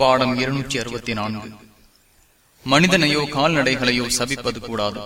பாடம் இருநூற்றி அறுபத்தி நான்கு. மனிதனையோ கால்நடைகளையோ சபிப்பது கூடாது.